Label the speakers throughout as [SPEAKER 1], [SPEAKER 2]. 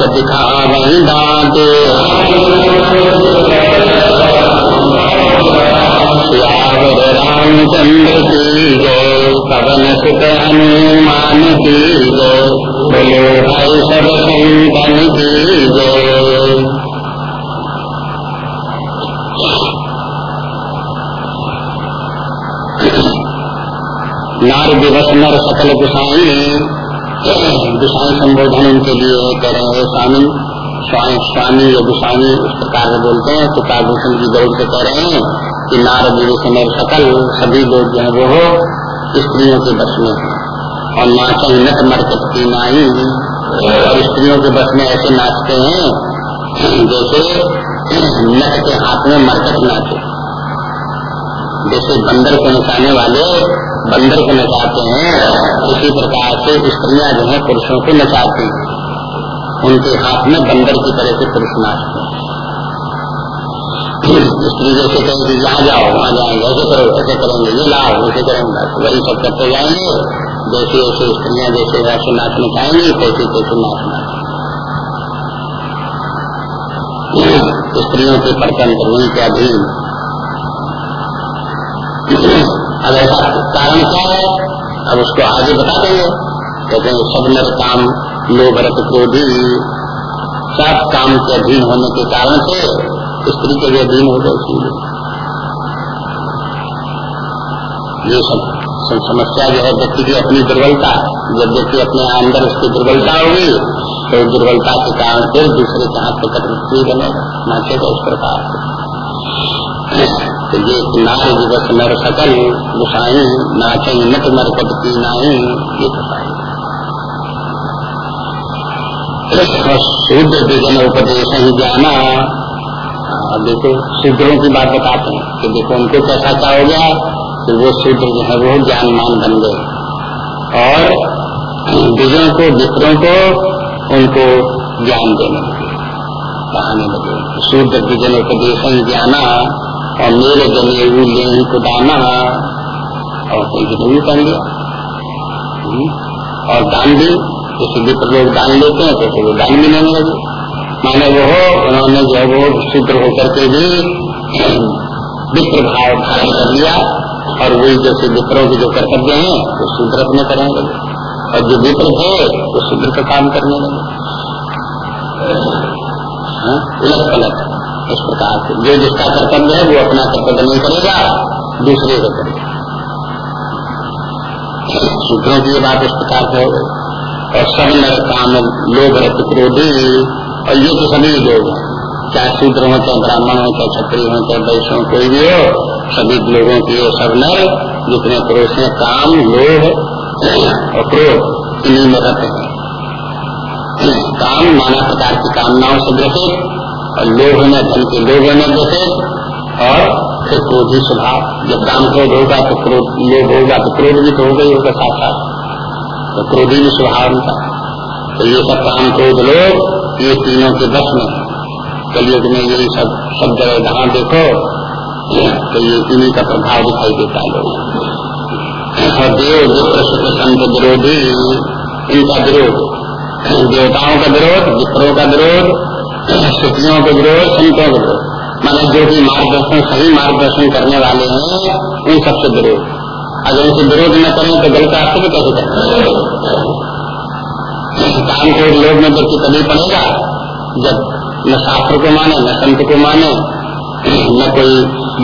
[SPEAKER 1] हाथ दिखा वही दांत रामचंद्र की जय पवन सुत हनुमान की जय, बोलो भाई सब संतन की जय। नार दिवस नर सकल गुसाई गुसाई संबोधन उनके लिए कह रहे हैं स्वामी स्वामी या गुसाई इस प्रकार से बोलते हैं तो काभूषण जी दौड़ से कह रहे हैं कि नार दिवस नर सकल सभी लोग जो है वो स्त्रियों के बस में। है और नाचन नट मरकत की नाई। और स्त्रियों के बस में ऐसे नाचते हैं, जैसे नट के हाथ में मरकट नाचे। जैसे बंदर को नचाने वाले बंदर को नचाते हैं इसी प्रकार से स्त्रियाँ जो है पुरुषों को नचाती उनके हाथ में बंदर की तरह से पुरुष नाचते स्त्री जैसे कहेंगे यहाँ जाओ, वहाँ जाएँगे, ऐसे करो, ऐसे करेंगे, ये लाओ, ऐसे करेंगे, वही सब करते जाएँगे। जैसे जैसे स्त्रियाँ जैसे वैसे नाचना चाहेंगी तैसे तैसे नाचना स्त्रियों के परतंत्र नहीं के अधीन अब ऐसा कारण क्या है? अब उसको आगे बता देंगे कहते हैं सब नर काम लोभ रत क्रोधी सब काम के अधीन होने के कारण से स्त्री के भी अधीन हो गए ये सब, समस्या जो है व्यक्ति की अपनी दुर्बलता। जब व्यक्ति अपने अंदर उसकी दुर्बलता होगी तो दुर्बलता के कारण फिर दूसरे के हाथ पकड़ बनेगा नाचेगा इस प्रकार से। तो ये नाच दिवस नर सकल गुसाई नाचे नट नाई ये विजन उपदेश ही जाना। देखो, शूद्रों की बात बताते हैं कि देखो, उनको कैसा क्या हो गया, कि वो शूद्र जो है, वो ज्ञानमान बन गए। और विजयों को विप्रों को, उनको ज्ञान देने लगे। कहाने लगे शूद्र विजन उपदेश ज्ञाना और मेरे जमे वो ले को दाना और कोई भी कर लिया और दान भी जैसे विप्र लोग दान लेते हैं तो वो दान भी लेने लगे। माने वो उन्होंने जो है वो शूद्र होकर के भी विप्र भाव धारण कर लिया, और वही जैसे विप्रों के जो कर्तव्य हैं, वो शूद्र अपने करने लगे। और जो विप्र थे, वो शूद्र का काम करने लगे। उलट पलट इस प्रकार से। जो जिसका कर्तव्य है, वो अपना कर्तव्य नहीं करेगा, दूसरे को करेगा। सूत्रों की बात इस प्रकार से हो और सब नर काम लोग क्रोधी, और ये तो सभी लोग हैं। चाहे शूद्र हो, चाहे ब्राह्मण हो, चाहे क्षत्रिय हो, चाहे वैश्य हो, कोई भी हो, सभी लोगों की सब नर, जितने पुरुष हैं, काम लोभ और क्रोध, इन्हीं में रहते हैं। काम नाना प्रकार की कामनाओं से ग्रसित और लोभ में धन के लोभ में ग्रसित और फिर क्रोधी स्वभाव। जब काम क्रोध होगा तो क्रोध, लोभ होगा तो क्रोध भी तो होगा ही होगा साथ साथ तो क्रोधी भी स्वभाव उनका तो ये सब काम क्रोध लोग ये तीनों के बस में। कलयुग में यही सब सब जगह जहाँ देखो तो ये इन्हीं का प्रभाव दिखाई देता है लोग और देव विप्र संत विरोधी, इनका विरोध। देवताओं का विरोध, विप्रों का विरोध स्थितियों के विरोध संतों का विरोध। माने जो भी मार्गदर्शन सही मार्गदर्शन करने वाले हैं, उन सबसे विरोध। अगर उनसे विरोध न करें तो गलत रास्ते में कैसे करें काम को लोग में व्यक्ति तभी पड़ेगा। जब न शास्त्र को माने, न संत को माने, न कोई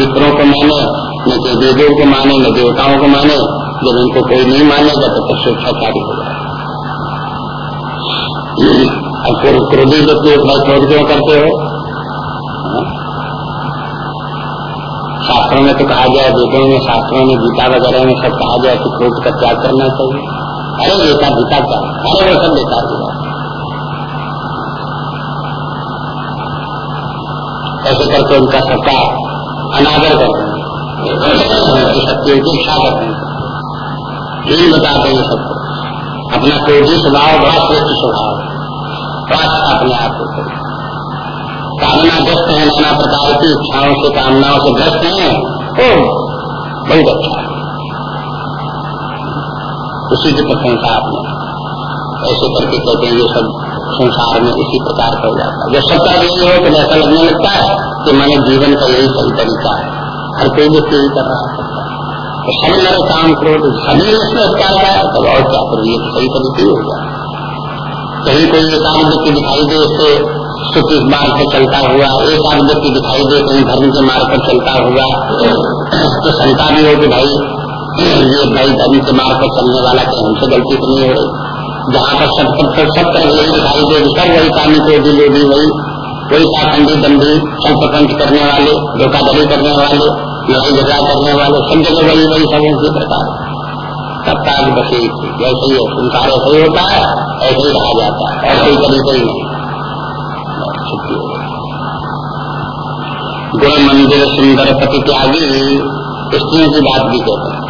[SPEAKER 1] विप्रों को माने, न कोई वेदों को माने, न देवताओं को माने, जब उनको कोई नहीं मानेगा तो फिर स्वेच्छाचारी होगा अब क्रोधी व्यक्ति क्रोध क्यों करते हो? शास्त्रों में तो कहा गया वेदों में, शास्त्रों में, गीता वगैरह में सब कहा गया कि क्रोध का त्याग करना चाहिए। अरे बेटा गीता क्या अरे वो सब बेकार की। ऐसे करके उनका सबका अनादर करते हैं। शक्तियों की इच्छा करते हैं। यही बताते हैं सबको। अपना क्रोधी स्वभाव, बड़ा श्रेष्ठ स्वभाव बड़ा अपने आप को कामना ग्रस्त है, नाना प्रकार की इच्छाओं से, कामनाओं से ग्रस्त है तो बहुत अच्छा है। उसी की प्रशंसा आपने ऐसे करके कहते हैं, ये सब संसार में इसी प्रकार का हो जाता है। जब सब यही हो तो ऐसा लगने लगता है कि मैंने जीवन का यही सही तरीका है। हर कोई व्यक्ति यही कर रहा है। तो सभी मेरे काम करो तो सभी इसमें उपकार का तब और क्या करो ये तो सही तरीके हो गया। कहीं कोई एक आध व्यक्ति दिखाई दे उससे सुख इस मार्ग पर चलता हुआ, एक आध व्यक्ति दिखाई दे, कहीं धर्म के मार्ग पर चलता हुआ तो शंका भी हो कि भाई, ये भाई धर्म के मार्ग पर चलने वाला कहीं हमसे गलती तो नहीं हो रही? जहाँ पर सब सब सब तरह वही दिखाई दे सब वही कामी को भी लोभी, वही वही पाखंडी बंदी सब प्रपंच करने वाले, धोखाधड़ी करने वाले, लड़ाई झगड़ा करने वाले, सब जगह वही वही सब उनके प्रकार। सबका बस जैसे ही। संसार ऐसे ही होता है। ऐसे ही रहा जाता है। और कोई तरीका ही नहीं गुण मंदिर सुंदर पति त्यागी स्त्रियों की बात भी कहते हैं।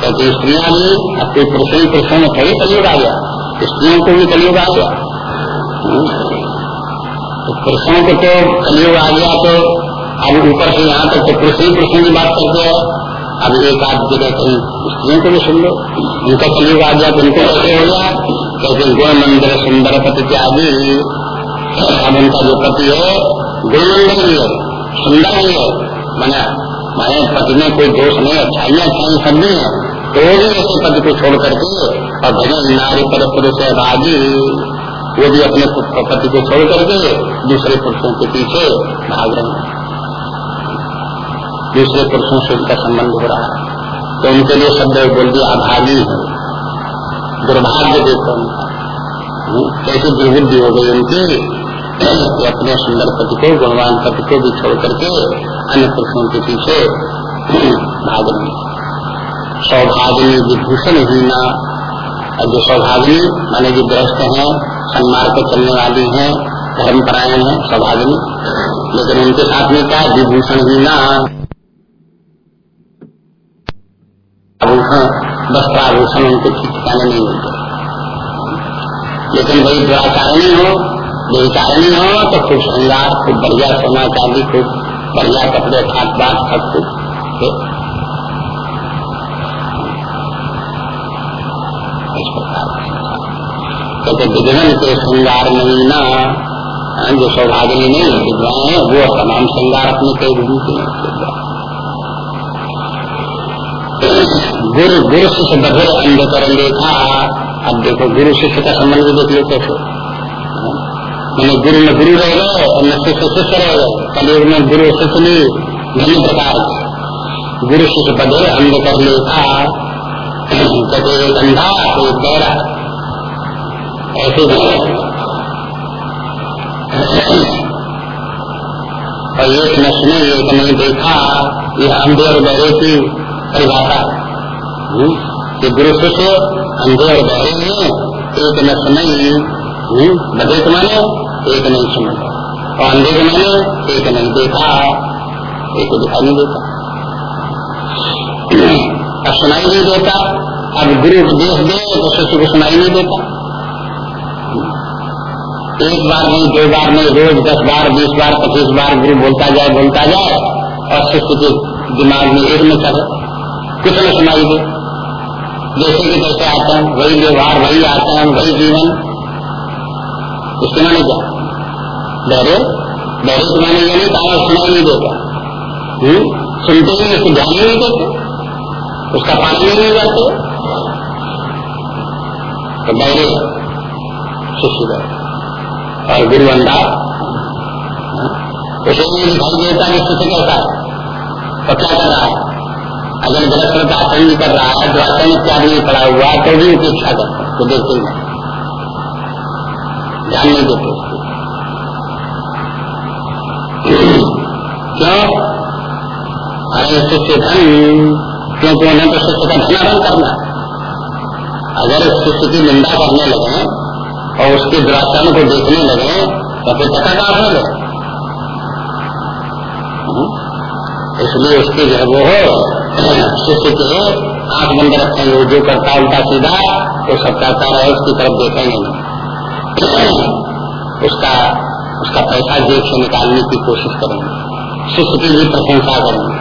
[SPEAKER 1] क्योंकि स्त्रियाँ भी अपने पुरुषों पुरुषों में थोड़ी कलयुग आ गया। स्त्रियों को भी कलयुग आ गया। तो पुरुषों को तो कलयुग आ गया तो अब ऊपर से यहाँ तक तो पुरुष ही पुरुषों की बात करते हैं। अब एक आध जगह कहीं स्त्रियों को भी सुन लो। उनका कलयुग आ गया तो उनको कैसे हो गया? कहते गुण मंदिर सुंदर पति त्यागी अब उनका जो पति है गुण भी है सुंदर भी है मैंने मैंने पति में कोई दोष नहीं, अच्छाइयाँ अच्छाई सब भी है। तो भी ऐसे पद को छोड़ करके और भजन नारी पर पुरुष भागी वो भी अपने पति को छोड़ करके दूसरे पुरुषों के पीछे भाग रहे हैं। दूसरे पुरुषों से उनका संबंध हो रहा है। तो उनके लिए शब्द बोल दिया अभागी है। दुर्भाग्य उनका हम्म, कैसी दुर्बुद्धि हो गई उनकी अपने सुंदर पति को गुणवान पति को भी छोड़ करके अन्य पुरुषों के पीछे भाग रहे सौभाग्य विभूषण हीना। और जो सौभाग्य माने जो ग्रस्त हैं सन्मार्ग पर चलने वाली हैं धर्म परायण है सौभाग्य। लेकिन उनके साथ में क्या? विभूषण हीना। आभूषण वस्त्राभूषण उनको ठीक ठिकाने नहीं मिलते लेकिन वही दुराचारणी हो बेचारणी हो तो खूब श्रृंगार खूब बढ़िया सोना चांदी खूब बढ़िया कपड़े ठाक बात सब कुछ। प्रकार। कहते विघ्न के श्रृंगार नवीना हाँ, जो सौभाग्य नहीं विद्वान है वो तमाम श्रृंगार अपने कई घूमते हैं। गुरु गुरु शिष्य बधुर अंध देखा अब देखो, गुरु शिष्य का संबंध देख लो कैसे मैंने गुरु में गुरु रह गए, और न शिष्य शिष्य रह गए। कलयुग में गुरु शिष्य नहीं प्रकार गुरु शिष्य बधुर अंध कर लेखा कभी एक अंधा तो एक गहरा ऐसे और एक न सुने, एक नहीं देखा ये अंधे और बहरे की परिभाषा हम्म, कि गुरु शिष्य अंधे और बहरे हैं एक न हम्म, बधे के माने एक नहीं सुने। और अंधे के माने एक नहीं देखा। एक को दिखाई नहीं देता। अब सुनाई नहीं देता अब गुरु उपदेश दे तो शिष्य को सुनाई नहीं देता। एक बार नहीं दो बार नहीं रोज दस बार बीस बार पच्चीस बार गुरु बोलता जाए बोलता जाए और शिष्य के दिमाग में एक में चले कुछ न सुनाई दे। जैसे कि जैसे आते हैं, वही व्यवहार, वही आते हैं, वही जीवन। उसके माने क्या? बहरे बहरे के माने ये नहीं कहा सुनाई नहीं देता। हम्म? सुनते ही उसको ध्यान नहीं देते। उसका पानी नहीं जाते तो बहरे शिष्य और गुरु अंधा उसे नहीं दिखाई देता कि शिष्य कैसा है। तो क्या कर रहा है? अगर गलत का आचरण कर रहा है, जो आचरण इत्यादि नहीं पड़ा हुआ है तो भी उपेक्षा करते तो देखते ही ध्यान नहीं देते। क्यों? अरे शिष्य धन क्योंकि उन्हें तो शिष्य का धनारण करना। अगर शिष्य की निंदा करने लगे और उसके दुराचरण को देखने लगे तो फिर पता कहा हो गए हम्म? इसलिए उसके जो है वो हो शिष्य के आँख बंद रखेंगे वो जो करता है उल्टा सीधा, वो सब करता रहे, उसकी तरफ़ देखेंगे उसका उसका पैसा जेब से निकालने की कोशिश करेंगे। शिष्य की भी प्रशंसा करेंगे।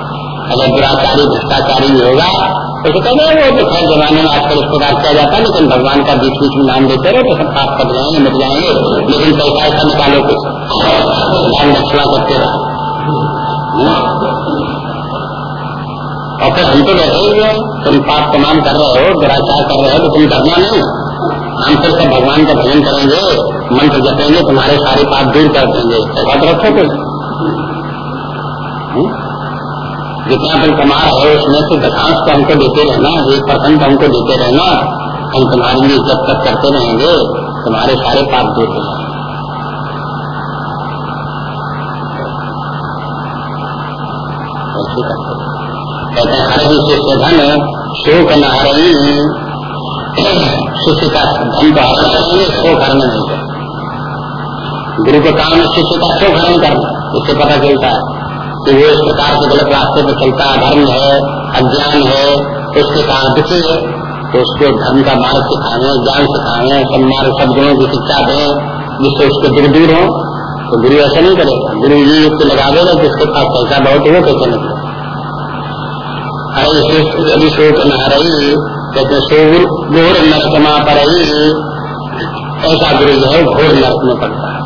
[SPEAKER 1] अगर दुराचारी, भ्रष्टाचारी भी होगा तो कहते हैं, वो तो खैर जमाने में आजकल इस प्रकार किया जाता है, लेकिन भगवान का बीच बीच में नाम देते रहे तो सब पाप कर जाएँगे, मिट जाएँगे। लेकिन पैसा ऐसा निकालो कुछ नाम दक्षिणा करते रहो। और फिर हम तो बैठे हुए तुम पाप तमाम कर रहे हो, दुराचार कर रहे हो तो तुम करना नहीं। हम फिर सब भगवान का भजन करेंगे, मंत्र जपेंगे, तुम्हारे सारे पाप दूर कर देंगे। ऐसा तो रखो कुछ जितना तुम कमा रहे हो, उसमें से दशांश को हमको देते रहना, एक परसेंट हमको देते रहना। हम तुम्हारे लिए जब तक करते रहेंगे, तुम्हारे सारे पाप दूर हो जाएँगे। कहते हैं हर शिष्य धन शोक न हरई शिष्य का धन तो हरण करेंगे शोक हरण नहीं गुरु के काम शिष्य का शोक हरण करना इससे पता चलता है कि वो इस प्रकार के गलत रास्ते पर चलता है, धर्म है, अज्ञान है तो उसके कारण दुखी है तो उसको धर्म का मार्ग सिखाए, ज्ञान सिखाए सम्मार्ग शब्दों की शिक्षा दें, जिससे उसके दुख दूर हो। तो गुरु ऐसा नहीं करेगा। गुरु ये युक्त लगा देगा कि उसके पास पैसा बहुत हो कैसे निकले यदि शोक न घोर पर ऐसा गुरु जो है, घोर नरक में पड़ता है।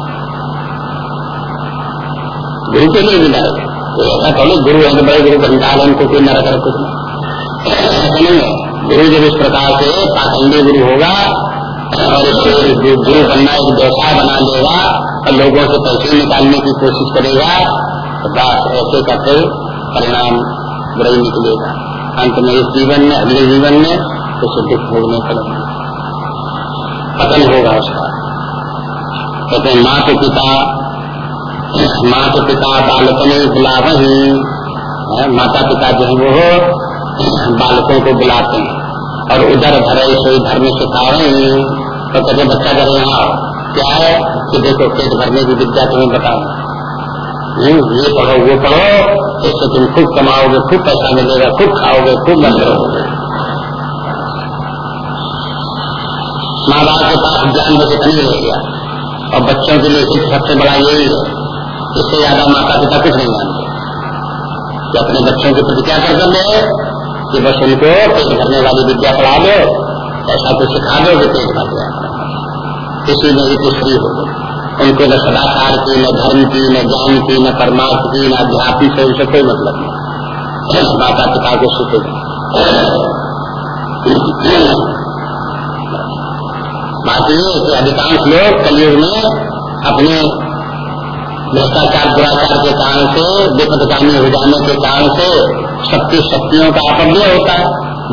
[SPEAKER 1] गुरु के लिए नरक ऐसा कहो गुरु है बड़े गुरु भंडार उनको कोई नरक रख कुछ नहीं। गुरु जब इस प्रकार से पाखंडी गुरु होगा, और गुरु बनना एक व्यवसाय बना लेगा, और लोगों से पैसे निकालने की कोशिश करेगा तो बस ऐसे करते परिणाम बुरा निकलेगा अंत में इस जीवन में, अगले जीवन में उसे दुख भोगने पड़ेगा पतन होगा उसका। कहते हैं माँ के पिता, माता पिता बालकने बुलावही माता पिता जो है वो बालकों को बुलाते हैं। और उधर भरे, सोई धर्म सिखावे तो कहते बच्चा घर यहाँ क्या है? कि देखो, पेट भरने की विद्या तुम्हें बताओ ये पढ़ो, वो पढ़ो इससे तुम खूब कमाओगे खूब पैसा मिलेगा खूब खाओगे खूब मत रहोगे माँ बाप के पास ज्ञान बस इतनी रह गया, और बच्चों के लिए सबसे बड़ा यही है, इससे ज़्यादा माता पिता कुछ नहीं जानते कि अपने बच्चों के प्रति क्या कर्तव्य है? कि बस उनको पेट भरने वाली विद्या पढ़ा दो, ऐसा कुछ सिखा दो, कि पेट भर गया किसी में ही कुछ हो उनको न सदाचार की, न धर्म की, न ज्ञान की, न परमार्थ की, न अध्यात्म से उनसे कोई मतलब नहीं। माता पिता को सुख बात कि अधिकांश लोग कलयुग में अपने भ्रष्टाचार, दुराचार के कारण से विपदगामी हो जाने के कारण से शक्ति शक्तियों का अपव्य होता है।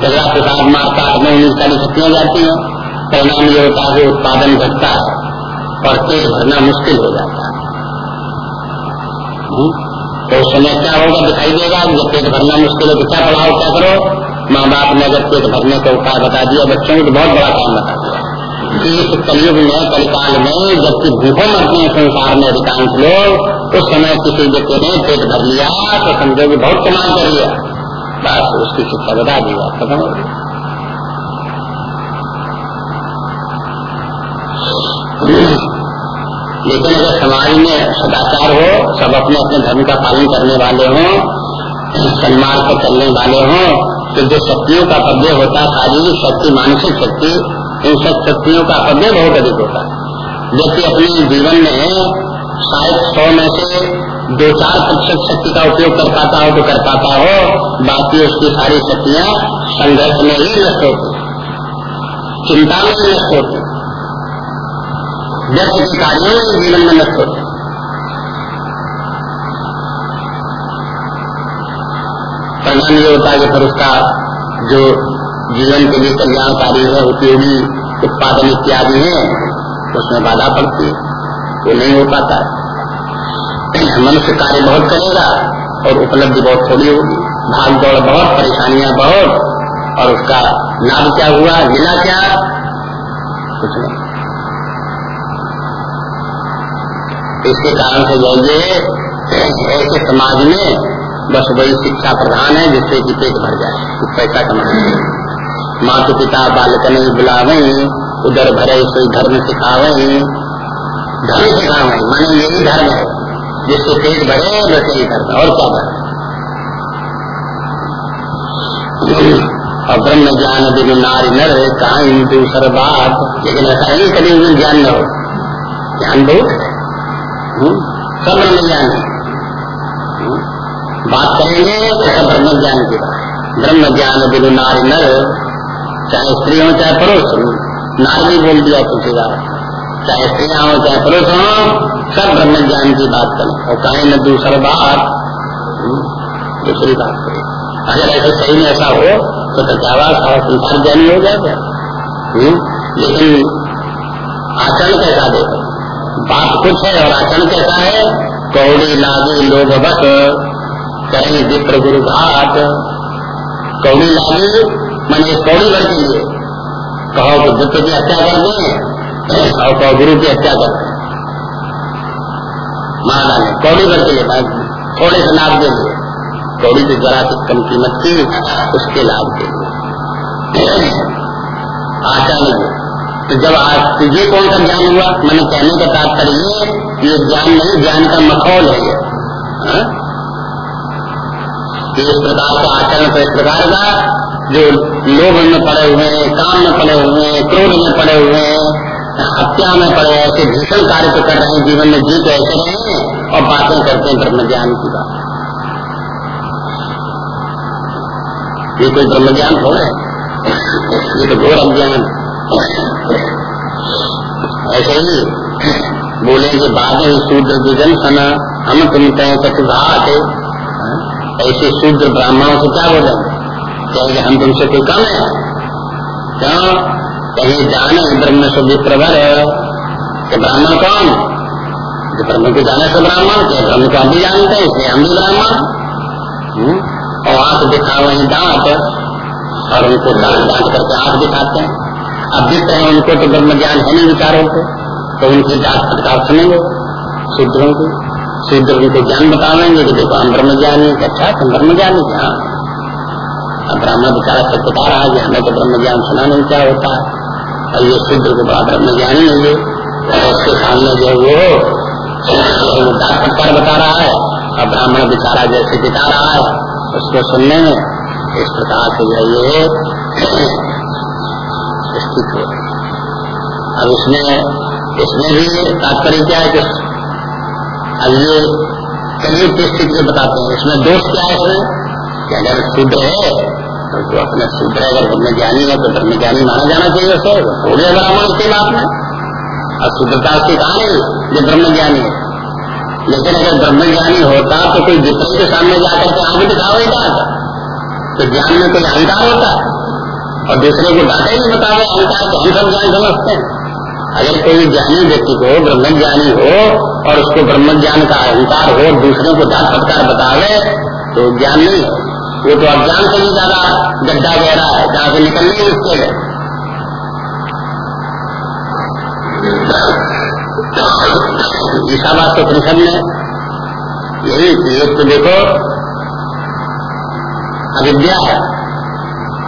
[SPEAKER 1] झगड़ा प्रसाद मारता में उन्नीस सारी शक्तियाँ जाती हैं। परिणाम ये होता है उत्पादन घटता है। और पेट भरना मुश्किल हो जाता है। हम्म? तो उस समय क्या होगा, दिखाई देगा, जब पेट भरना मुश्किल हो तो क्या पढ़ाओ, क्या करो? माँ बाप ने अगर पेट भरने का उपाय बता दिया, बच्चों को तो बहुत बड़ा काम बता दिया। इस कलयुग में, कलिकाल में, जबकि भूखों मरते हैं संसार में अधिकांश लोग, उस समय किसी व्यक्ति ने पेट भर लिया तो समझो कि बहुत कमाल कर लिया। बस उसकी शिक्षा बता दिया खत्म हो लेकिन अगर समाज में सदाचार हो, सब अपने अपने धर्म का पालन करने वाले हों सम्मान पर चलने वाले हों तो जो शक्तियों का पद्य होता है, शारीरिक शक्ति, मानसिक शक्ति, इन सब शक्तियों का अपव्य बहुत अधिक होता है। व्यक्ति अपने जीवन में शायद सौ में से दो चार प्रतिशत शक्ति का उपयोग कर पाता हो तो कर पाता हो, बाकी उसकी सारी शक्तियाँ संघर्ष में ही नष्ट होती चिंता में ही नष्ट होती व्यक्ति के में जीवन में नष्ट होती परिणाम ये होता है कि फिर उसका जो जीवन के लिए कल्याणकारी है, उपयोगी उत्पादन इत्यादि है, उसमें बाधा पड़ती है। वो नहीं हो पाता मनुष्य कार्य बहुत करेगा और उपलब्धि बहुत थोड़ी होगी। भाग दौड़ बहुत, परेशानियाँ बहुत, और उसका लाभ क्या हुआ, मिला क्या? कुछ नहीं। इसके कारण से जाइए ऐसे समाज में बस वही शिक्षा प्रधान है, जिससे कि पेट भर जाए। पैसा कमाए माता पिता बालक ने बुलावे, उधर भरे से धर्म सिखावे। धर्म सिखावे, माने यही धर्म है। जिससे पेट भरे बस यही धर्म और क्या धर्म और ब्रह्म ज्ञान बिन नारी नर कहा दूसर बात लेकिन ऐसा ही कभी ज्ञान न हो। ज्ञान बहुत है। सब ब्रह्म ज्ञान है हम्म, बात करेंगे तो सब ब्रह्म ज्ञान की ब्रह्म ज्ञान बिन नारी नर चाहे स्त्री हो चाहे पुरुष नार भी बोल दिया पूछेगा चाहे स्त्रियाँ हो चाहे पुरुष हो सब ब्रह्म ज्ञान की बात करें। और कहें न दूसर बात हम्म, दूसरी बात करें। अगर ऐसे सही में ऐसा हो तो, बात सारा संसार ज्ञानी हो जाएगा। हम्म? लेकिन आचरण कैसा देखो? बात कुछ है और आचरण कैसा है? कौड़ी लागी लोग बस, कहीं विप्र गुरु घाट। कौड़ी लागी मैंने कौड़ी भर के लिए कहो तो विप्र की हत्या कर दें और कहो गुरु की हत्या कर दें माना ने कौड़ी भर के लिए थोड़े से लाभ के लिए कौड़ी से जरा सी कम कीमत की उसके लाभ के लिए। आचरण तो जब आज तुझे कौन सा ज्ञान हुआ? मैंने कहने का तात्पर्य ये ज्ञान नहीं, ज्ञान का मखौल है ये। हाँ? इस प्रकार का आचरण तो इस प्रकार का, जो लोभ में पड़े हुए हैं, काम में पड़े हुए हैं, क्रोध में पड़े हुए हैं, हत्या में पड़े ऐसे भीषण कार्य तो कर रहे हैं, जीवन में जीत ऐसे रहे हैं, और बातें करते हैं ब्रह्म ज्ञान की बात। ये कोई ब्रह्म ज्ञान है। ये तो घोर अज्ञान ऐसे ही बोले के बाद शूद्र विजन सना, हम तुम कहें कटुघाट ऐसे शूद्र ब्राह्मणों से क्या बोले कहेंगे, हम तुमसे कोई कम है? क्यों? कहीं जाने ब्रह्म से विप्रभर कि ब्राह्मण कौन? जो ब्रह्म को जाने से ब्राह्मण के ब्रह्म को हम भी जानते हैं, इसलिए हम भी ब्राह्मण। हम्म? और आँख दिखा वही दांत, और उनको दांत दांत करके आँख दिखाते हैं। रहे हैं उनको तो ब्रह्म ज्ञान है नहीं विचारों को तो उनकी जात फटकार सुनेंगे शूद्रों की शूद्र उनको ज्ञान बतावेंगे कि देखो हम ब्रह्म ज्ञानी अच्छा तुम ब्रह्म ज्ञानी हाँ। अब ब्राह्मण बेचारा सब बता रहा है कि हमें तो ब्रह्म ज्ञान सुना नहीं क्या होता है? और ये शूद्र को बड़ा ब्रह्म ज्ञानी है ये। और उसके सामने जो वो दांत फटकार बता रहा है, और ब्राह्मण बेचारा जैसे बिता रहा है, उसको सुनने में इस प्रकार से जो ये स्थित हो अब इसमें इसमें भी तात्पर्य क्या है कि, अब ये कई स्थिति से बताते हैं। इसमें दोष क्या है इसमें? कि अगर शुद्ध है तो जो अपने शुद्ध है, अगर ब्रह्म ज्ञानी है तो ब्रह्म ज्ञानी माना जाना चाहिए उसे। हो गया ब्राह्मण उसके बात में। और शुद्धता उसकी कहा नहीं जो ब्रह्म ज्ञानी है। लेकिन अगर ब्रह्म ज्ञानी होता तो कोई विपरीत के सामने जाकर के आगे दिखावेगा तो ज्ञान में कोई अहंकार होता। है और दूसरे को डाटे नहीं बतावे अहंकार तो हम सब ज्ञान समझते हैं। अगर कोई ज्ञानी व्यक्ति को ब्रह्म ज्ञानी हो और उसको ब्रह्म ज्ञान का अहंकार हो, दूसरे को डाक फटकार बतावे तो ज्ञान नहीं है। वो तो अज्ञान से भी ज़्यादा गड्ढा गहरा है, जहाँ से निकलने ही उसके है ईशावास परिषद में यही एक तो देखो, अविद्या है।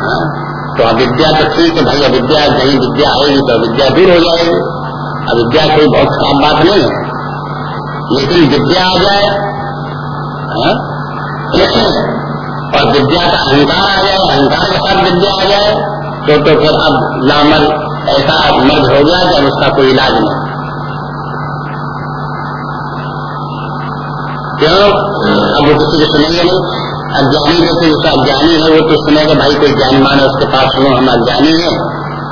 [SPEAKER 1] हाँ? तो अविद्या तो ठीक है भाई अविद्या कहीं विद्या आएगी तो अविद्या दूर हो जाएगी। अविद्या कोई बहुत खराब बात नहीं है। लेकिन विद्या आ जाए हाँ? और विद्या का अहंकार आ जाए, अहंकार के साथ विद्या आ जाए तो तो फिर अब लामल ऐसा मर्द हो गया अब उसका कोई इलाज नहीं। क्यों? अब वो किसी को सुनेंगे नहीं। अज्ञानी जैसे जैसा अज्ञानी है, वो तो सुनेगा भाई कोई ज्ञान मान उसके पास सुनो, हम अज्ञानी है।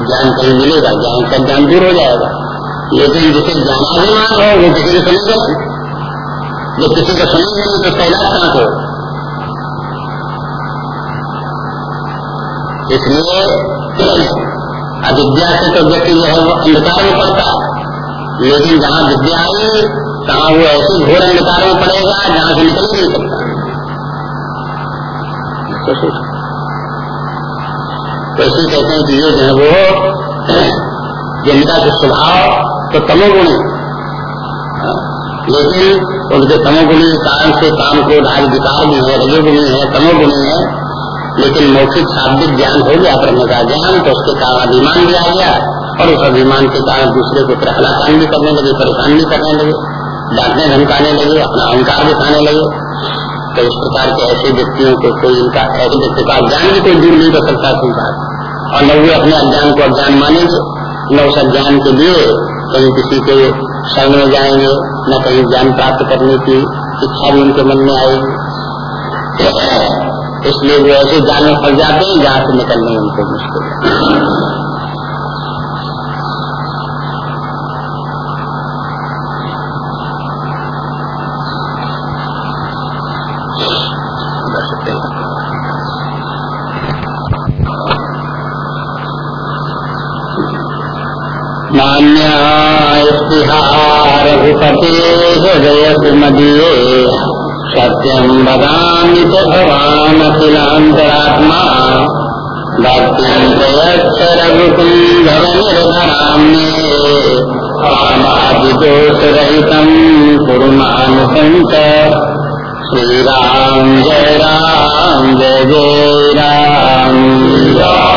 [SPEAKER 1] ज्ञान कहीं मिलेगा, ज्ञान का ज्ञान दूर हो जाएगा। लेकिन जिसे ज्ञानाभिमान हो, वो किसी को नहीं। जो किसी को नहीं तो कैलाश कहाँ हो इसलिए अविद्या से तो व्यक्ति जो है, वो अंधकार में पड़ता लेकिन जहाँ विद्या आई कहा वो ऐसे घोर अंधकार में पड़ेगा, जहाँ से निकल नहीं सकता। ऐसे कहते हैं कि ये जो है वो जिनका जो स्वभाव तो तमोगुणी। हाँ, लेकिन उनके तमोगुणी कारण से काम को आज विकार भी है रजोगुणी है तमोगुणी है लेकिन मौखिक शाब्दिक ज्ञान हो गया ब्रह्म का ज्ञान तो उसके कारण अभिमान भी आ गया और उस अभिमान के कारण दूसरे को प्रहलादान भी करने लगे परेशान भी करने लगे डांटने धमकाने लगे अपना अहंकार दिखाने लगे। तो इस प्रकार के ऐसे व्यक्तियों को कोई इनका ऐसे व्यक्ति का अज्ञान भी कोई दूर नहीं कर सकता संसार और न वे अपने अज्ञान को अज्ञान मानेंगे, न उस अज्ञान के लिए कहीं किसी के शरण में जाएँगे, न कहीं ज्ञान प्राप्त करने की इच्छा भी उनके मन में आएगी। इसलिए वो ऐसे जान में फंस जाते हैं, जहाँ से निकलने उनको मुश्किल रघुपते हृदय सुमदीये सत्यं वदामि च भवानखिलान्तरात्मा। भक्त्यन्तयश्च रघुकुन्दवनिर्धराम्ये कामादिदोषरहितं कुरु मानुसञ्च श्रीराम जय राम, जय जय राम जय राम।